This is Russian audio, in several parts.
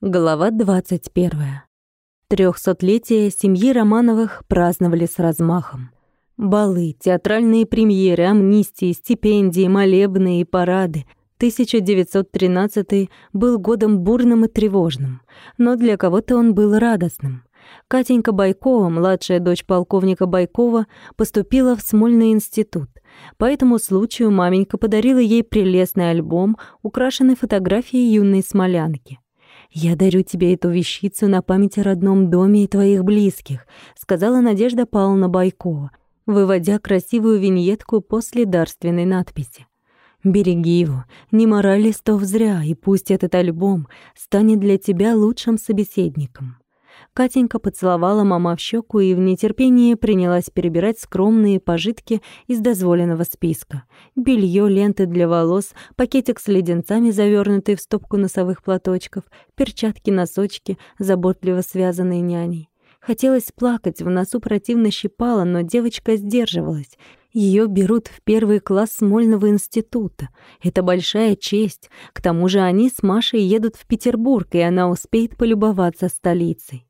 Глава 21. Трехсотлетие семьи Романовых праздновали с размахом. Балы, театральные премьеры, амнистии, стипендии, молебны и парады. 1913 был годом бурным и тревожным, но для кого-то он был радостным. Катенька Байкова, младшая дочь полковника Байкова, поступила в Смольный институт. По этому случаю маменька подарила ей прелестный альбом, украшенный фотографией юной смолянки. «Я дарю тебе эту вещицу на память о родном доме и твоих близких», сказала Надежда Павловна Байкова, выводя красивую виньетку после дарственной надписи. «Береги его, не мораль листов зря, и пусть этот альбом станет для тебя лучшим собеседником». Катенька поцеловала мама в щеку и в нетерпении принялась перебирать скромные пожитки из дозволенного списка. Белье, ленты для волос, пакетик с леденцами, завернутый в стопку носовых платочков, перчатки, носочки, заботливо связанные няней. Хотелось плакать, в носу противно щипало, но девочка сдерживалась. Ее берут в первый класс Смольного института. Это большая честь. К тому же они с Машей едут в Петербург, и она успеет полюбоваться столицей.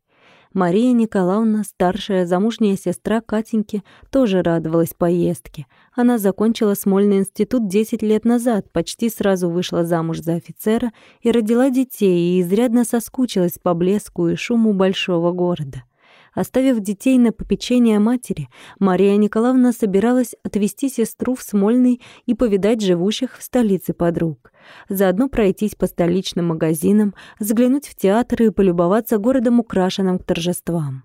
Мария Николаевна, старшая замужняя сестра Катеньки, тоже радовалась поездке. Она закончила Смольный институт 10 лет назад, почти сразу вышла замуж за офицера и родила детей, и изрядно соскучилась по блеску и шуму большого города. Оставив детей на попечение матери, Мария Николаевна собиралась отвезти сестру в Смольный и повидать живущих в столице подруг. Заодно пройтись по столичным магазинам, заглянуть в театры и полюбоваться городом, украшенным к торжествам.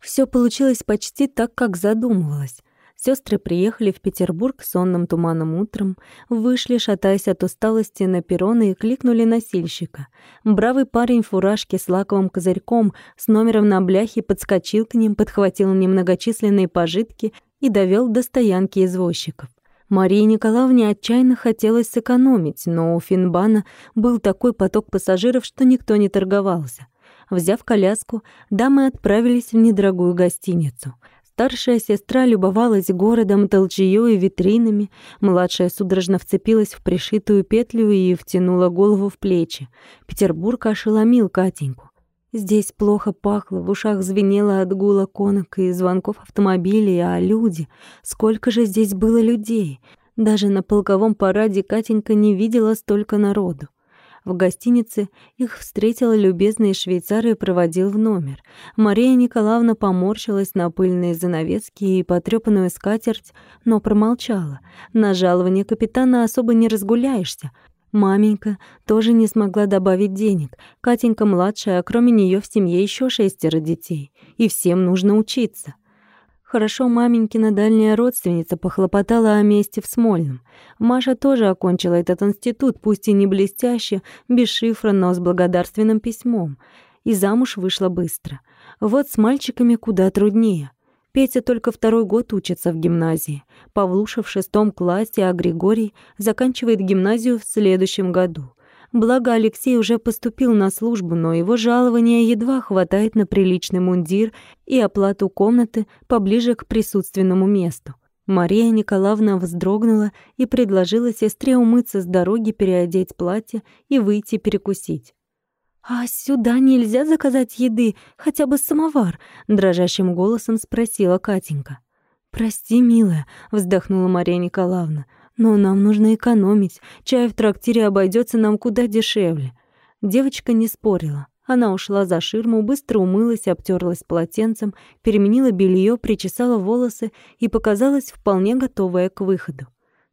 Все получилось почти так, как задумывалось. Сестры приехали в Петербург сонным туманным утром, вышли, шатаясь от усталости на перроны и кликнули носильщика. Бравый парень в фуражке с лаковым козырьком с номером на бляхе подскочил к ним, подхватил немногочисленные пожитки и довел до стоянки извозчиков. Марии Николаевне отчаянно хотелось сэкономить, но у Финбана был такой поток пассажиров, что никто не торговался. Взяв коляску, дамы отправились в недорогую гостиницу. Старшая сестра любовалась городом, толчеёй и витринами, младшая судорожно вцепилась в пришитую петлю и втянула голову в плечи. Петербург ошеломил Катеньку. Здесь плохо пахло, в ушах звенело от гула конок и звонков автомобилей, а люди... Сколько же здесь было людей! Даже на полковом параде Катенька не видела столько народу. В гостинице их встретил любезный швейцар и проводил в номер. Мария Николаевна поморщилась на пыльные занавески и потрёпанную скатерть, но промолчала. На жалование капитана особо не разгуляешься. Маменька тоже не смогла добавить денег. Катенька младшая, а кроме неё в семье ещё шестеро детей. И всем нужно учиться. Хорошо маменькина дальняя родственница похлопотала о месте в Смольном. Маша тоже окончила этот институт, пусть и не блестяще, без шифра, но с благодарственным письмом. И замуж вышла быстро. Вот с мальчиками куда труднее. Петя только второй год учится в гимназии. Павлуша в шестом классе, а Григорий заканчивает гимназию в следующем году. Благо Алексей уже поступил на службу, но его жалования едва хватает на приличный мундир и оплату комнаты поближе к присутственному месту. Мария Николаевна вздрогнула и предложила сестре умыться с дороги, переодеть платье и выйти перекусить. «А сюда нельзя заказать еды, хотя бы самовар?» — дрожащим голосом спросила Катенька. «Прости, милая», — вздохнула Мария Николаевна, но нам нужно экономить. Чай в трактире обойдется нам куда дешевле. Девочка не спорила. Она ушла за ширму, быстро умылась, обтерлась полотенцем, переменила белье, причесала волосы и показалась вполне готовая к выходу.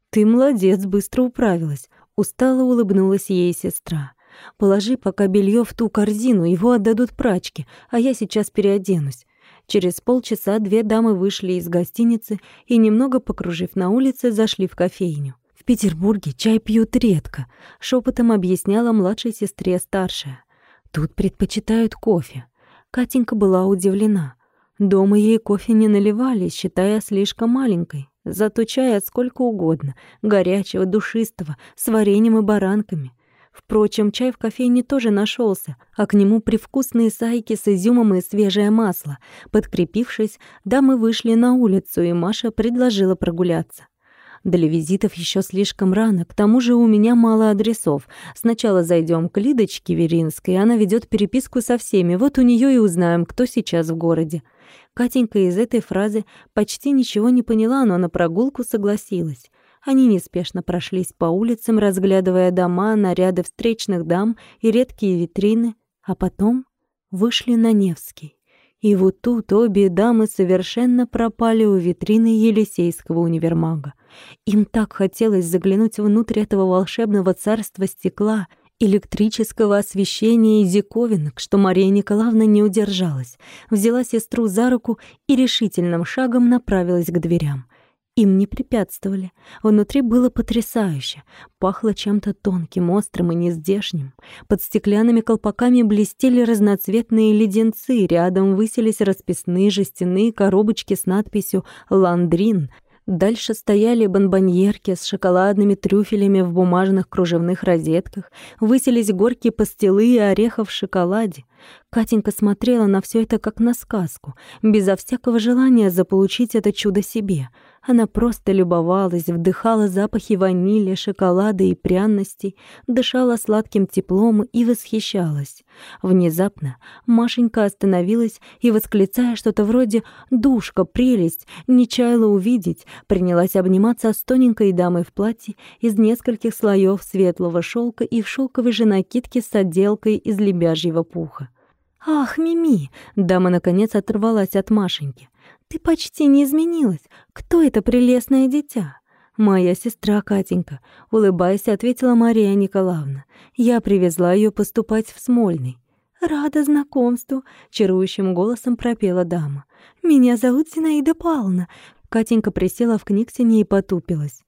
«Ты молодец, быстро управилась», — устало улыбнулась ей сестра. «Положи пока белье в ту корзину, его отдадут прачке, а я сейчас переоденусь. Через полчаса две дамы вышли из гостиницы и, немного покружив на улице, зашли в кофейню. «В Петербурге чай пьют редко», — шепотом объясняла младшей сестре старшая. «Тут предпочитают кофе». Катенька была удивлена. Дома ей кофе не наливали, считая слишком маленькой. Зато чая сколько угодно, горячего, душистого, с вареньем и баранками. Впрочем, чай в кофейне тоже нашелся, а к нему привкусные сайки с изюмом и свежее масло. Подкрепившись, дамы вышли на улицу, и Маша предложила прогуляться. Для визитов еще слишком рано, к тому же у меня мало адресов. Сначала зайдем к Лидочке Веринской, она ведет переписку со всеми, вот у нее и узнаем, кто сейчас в городе. Катенька из этой фразы почти ничего не поняла, но на прогулку согласилась. Они неспешно прошлись по улицам, разглядывая дома, наряды встречных дам и редкие витрины, а потом вышли на Невский. И вот тут обе дамы совершенно пропали у витрины Елисейского универмага. Им так хотелось заглянуть внутрь этого волшебного царства стекла, электрического освещения и диковинок, что Мария Николаевна не удержалась, взяла сестру за руку и решительным шагом направилась к дверям. Им не препятствовали. Внутри было потрясающе. Пахло чем-то тонким, острым и нездешним. Под стеклянными колпаками блестели разноцветные леденцы, рядом высились расписные жестяные коробочки с надписью «Ландрин», Дальше стояли бонбоньерки с шоколадными трюфелями в бумажных кружевных розетках, высились горки пастилы и орехов в шоколаде. Катенька смотрела на все это как на сказку, безо всякого желания заполучить это чудо себе — она просто любовалась, вдыхала запахи ванили, шоколада и пряностей, дышала сладким теплом и восхищалась. Внезапно Машенька остановилась и, восклицая что-то вроде «Душка, прелесть!», не чаяла увидеть, принялась обниматься с тоненькой дамой в платье из нескольких слоев светлого шелка и в шелковой же накидке с отделкой из лебяжьего пуха. «Ах, Мими!» — дама наконец оторвалась от Машеньки. «Ты почти не изменилась. Кто это прелестное дитя?» «Моя сестра Катенька», — улыбаясь, ответила Мария Николаевна. «Я привезла ее поступать в Смольный». «Рада знакомству», — чарующим голосом пропела дама. «Меня зовут Зинаида Павловна». Катенька присела в книгсине и потупилась.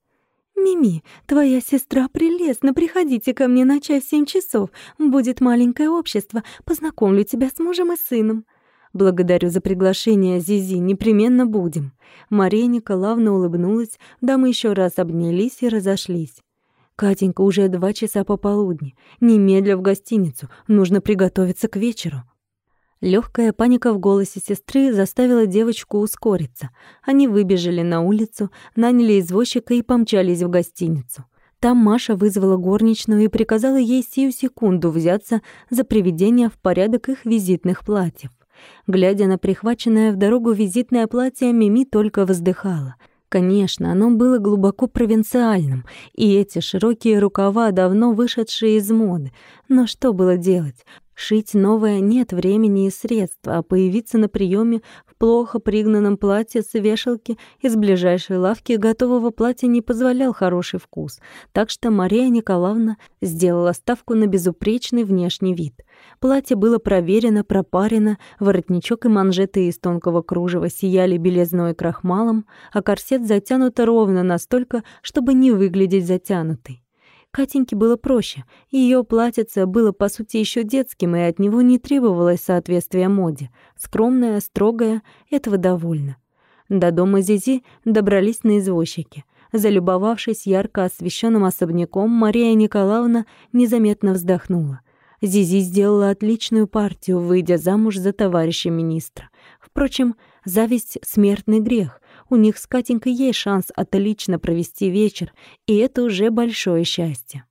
«Мими, твоя сестра прелестна, приходите ко мне на чай в семь часов. Будет маленькое общество, познакомлю тебя с мужем и сыном». «Благодарю за приглашение, Зизи, непременно будем». Мария Николаевна улыбнулась, дамы еще раз обнялись и разошлись. «Катенька, уже два часа пополудни. Немедля в гостиницу. Нужно приготовиться к вечеру». Легкая паника в голосе сестры заставила девочку ускориться. Они выбежали на улицу, наняли извозчика и помчались в гостиницу. Там Маша вызвала горничную и приказала ей сию секунду взяться за приведение в порядок их визитных платьев. Глядя на прихваченное в дорогу визитное платье, Мими только вздыхала. Конечно, оно было глубоко провинциальным, и эти широкие рукава, давно вышедшие из моды. Но что было делать? Шить новое нет времени и средств, а появиться на приеме в плохо пригнанном платье с вешалки из ближайшей лавки готового платья не позволял хороший вкус, так что Мария Николаевна сделала ставку на безупречный внешний вид. Платье было проверено, пропарено, воротничок и манжеты из тонкого кружева сияли белизной крахмалом, а корсет затянуто ровно настолько, чтобы не выглядеть затянутой. Катеньке было проще. Ее платьице было, по сути, еще детским, и от него не требовалось соответствия моде. Скромное, строгое, этого довольно. До дома Зизи добрались на извозчике. Залюбовавшись ярко освещенным особняком, Мария Николаевна незаметно вздохнула. Зизи сделала отличную партию, выйдя замуж за товарища министра. Впрочем, зависть — смертный грех. У них с Катенькой есть шанс отлично провести вечер, и это уже большое счастье.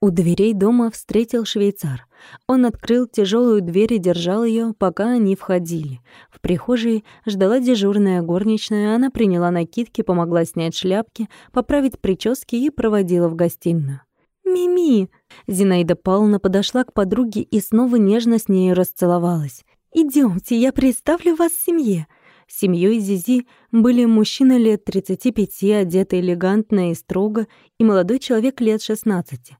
У дверей дома встретил швейцар. Он открыл тяжелую дверь и держал ее, пока они входили. В прихожей ждала дежурная горничная, она приняла накидки, помогла снять шляпки, поправить прически и проводила в гостиную. «Мими!» Зинаида Павловна подошла к подруге и снова нежно с ней расцеловалась. «Идёмте, я представлю вас семье. Семьей Зизи были мужчина лет 35, одетый элегантно и строго, и молодой человек лет 16.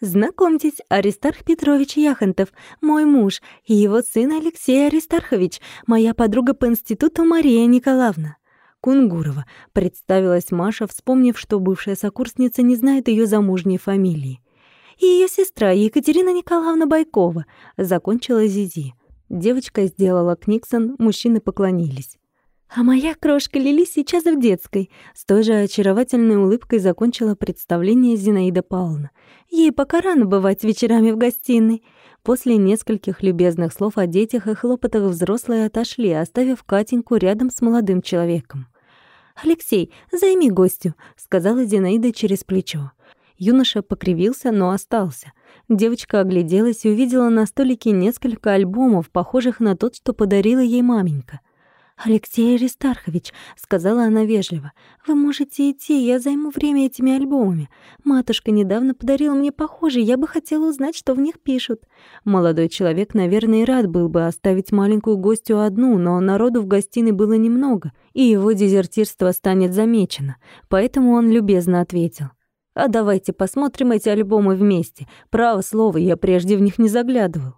«Знакомьтесь, Аристарх Петрович Яхонтов, мой муж, и его сын Алексей Аристархович, моя подруга по институту Мария Николаевна». Кунгурова представилась Маша, вспомнив, что бывшая сокурсница не знает ее замужней фамилии. «И ее сестра Екатерина Николаевна Байкова», — закончила Зизи. Девочка сделала книксон, мужчины поклонились. А моя крошка Лили сейчас в детской. С той же очаровательной улыбкой закончила представление Зинаида Павловна. Ей пока рано бывать вечерами в гостиной. После нескольких любезных слов о детях и хлопотах взрослые отошли, оставив Катеньку рядом с молодым человеком. «Алексей, займи гостю», — сказала Зинаида через плечо. Юноша покривился, но остался. Девочка огляделась и увидела на столике несколько альбомов, похожих на тот, что подарила ей маменька. «Алексей Аристархович», — сказала она вежливо, — «вы можете идти, я займу время этими альбомами. Матушка недавно подарила мне похожие, я бы хотела узнать, что в них пишут». Молодой человек, наверное, и рад был бы оставить маленькую гостью одну, но народу в гостиной было немного, и его дезертирство станет замечено, поэтому он любезно ответил. «А давайте посмотрим эти альбомы вместе. Право слово, я прежде в них не заглядывал».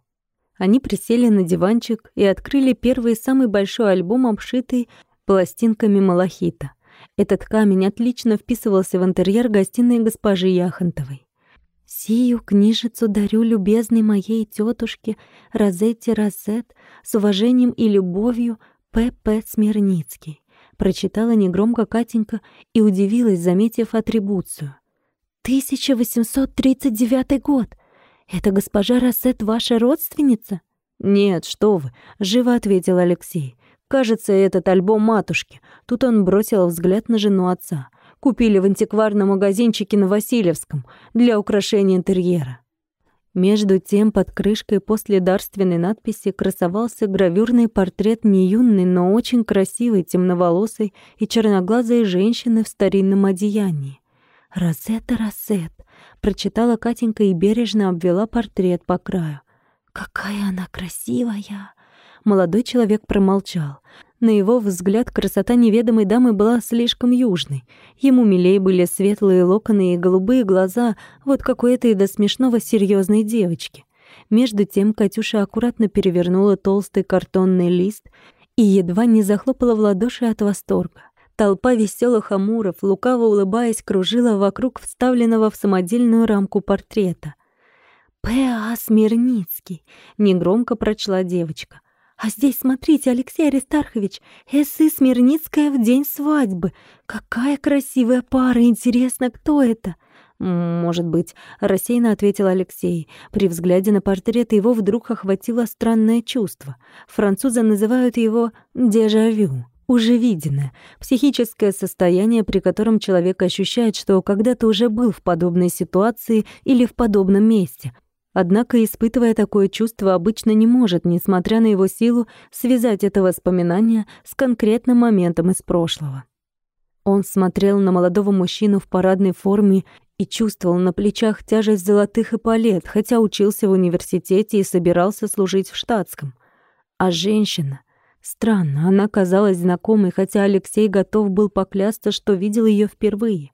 Они присели на диванчик и открыли первый самый большой альбом, обшитый пластинками малахита. Этот камень отлично вписывался в интерьер гостиной госпожи Яхонтовой. «Сию книжицу дарю любезной моей тетушке Розетте Розет с уважением и любовью П.П. Смирницкий», прочитала негромко Катенька и удивилась, заметив атрибуцию. «1839 год! «Это госпожа Рассет ваша родственница?» «Нет, что вы», — живо ответил Алексей. «Кажется, этот альбом матушки». Тут он бросил взгляд на жену отца. «Купили в антикварном магазинчике на Васильевском для украшения интерьера». Между тем под крышкой после дарственной надписи красовался гравюрный портрет не юной, но очень красивой, темноволосой и черноглазой женщины в старинном одеянии. «Розетта Розет», прочитала Катенька и бережно обвела портрет по краю. «Какая она красивая!» Молодой человек промолчал. На его взгляд красота неведомой дамы была слишком южной. Ему милей были светлые локоны и голубые глаза, вот какой то и до смешного серьезной девочки. Между тем Катюша аккуратно перевернула толстый картонный лист и едва не захлопала в ладоши от восторга. Толпа веселых амуров, лукаво улыбаясь, кружила вокруг вставленного в самодельную рамку портрета. «П.А. Смирницкий», — негромко прочла девочка. «А здесь, смотрите, Алексей Аристархович, Эссы Смирницкая в день свадьбы. Какая красивая пара, интересно, кто это?» «Может быть», — рассеянно ответил Алексей. При взгляде на портрет его вдруг охватило странное чувство. Французы называют его «дежавю» уже виденное, психическое состояние, при котором человек ощущает, что когда-то уже был в подобной ситуации или в подобном месте. Однако, испытывая такое чувство, обычно не может, несмотря на его силу, связать это воспоминание с конкретным моментом из прошлого. Он смотрел на молодого мужчину в парадной форме и чувствовал на плечах тяжесть золотых эполет, хотя учился в университете и собирался служить в штатском. А женщина, Странно, она казалась знакомой, хотя Алексей готов был поклясться, что видел ее впервые.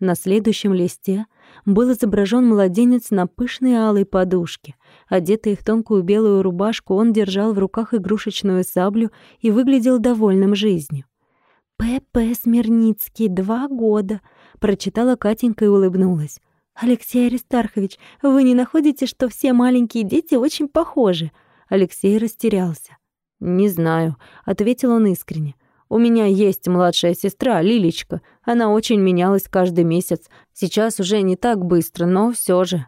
На следующем листе был изображен младенец на пышной алой подушке. Одетый в тонкую белую рубашку, он держал в руках игрушечную саблю и выглядел довольным жизнью. «П.П. Смирницкий, два года», — прочитала Катенька и улыбнулась. «Алексей Аристархович, вы не находите, что все маленькие дети очень похожи?» Алексей растерялся. «Не знаю», — ответил он искренне. «У меня есть младшая сестра, Лилечка. Она очень менялась каждый месяц. Сейчас уже не так быстро, но все же».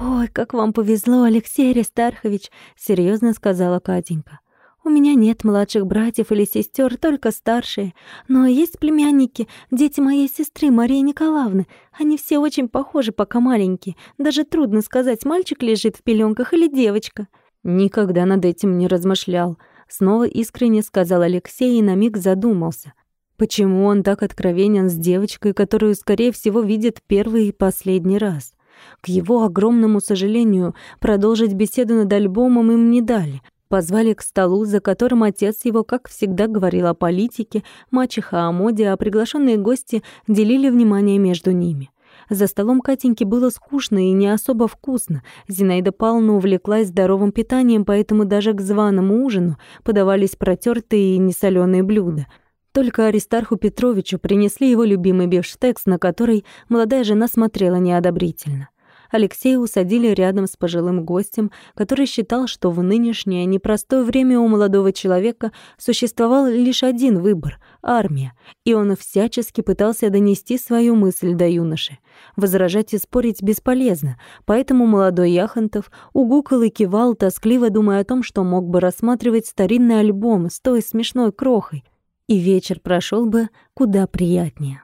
«Ой, как вам повезло, Алексей Аристархович», — серьезно сказала Катенька. «У меня нет младших братьев или сестер, только старшие. Но есть племянники, дети моей сестры Марии Николаевны. Они все очень похожи, пока маленькие. Даже трудно сказать, мальчик лежит в пеленках или девочка». Никогда над этим не размышлял. Снова искренне сказал Алексей и на миг задумался. Почему он так откровенен с девочкой, которую, скорее всего, видит первый и последний раз? К его огромному сожалению, продолжить беседу над альбомом им не дали. Позвали к столу, за которым отец его, как всегда, говорил о политике, мачеха о моде, а приглашенные гости делили внимание между ними. За столом Катеньке было скучно и не особо вкусно. Зинаида Павловна увлеклась здоровым питанием, поэтому даже к званому ужину подавались протертые и несоленые блюда. Только Аристарху Петровичу принесли его любимый бифштекс, на который молодая жена смотрела неодобрительно. Алексея усадили рядом с пожилым гостем, который считал, что в нынешнее непростое время у молодого человека существовал лишь один выбор — армия, и он всячески пытался донести свою мысль до юноши. Возражать и спорить бесполезно, поэтому молодой Яхонтов угукал и кивал, тоскливо думая о том, что мог бы рассматривать старинный альбом с той смешной крохой, и вечер прошел бы куда приятнее.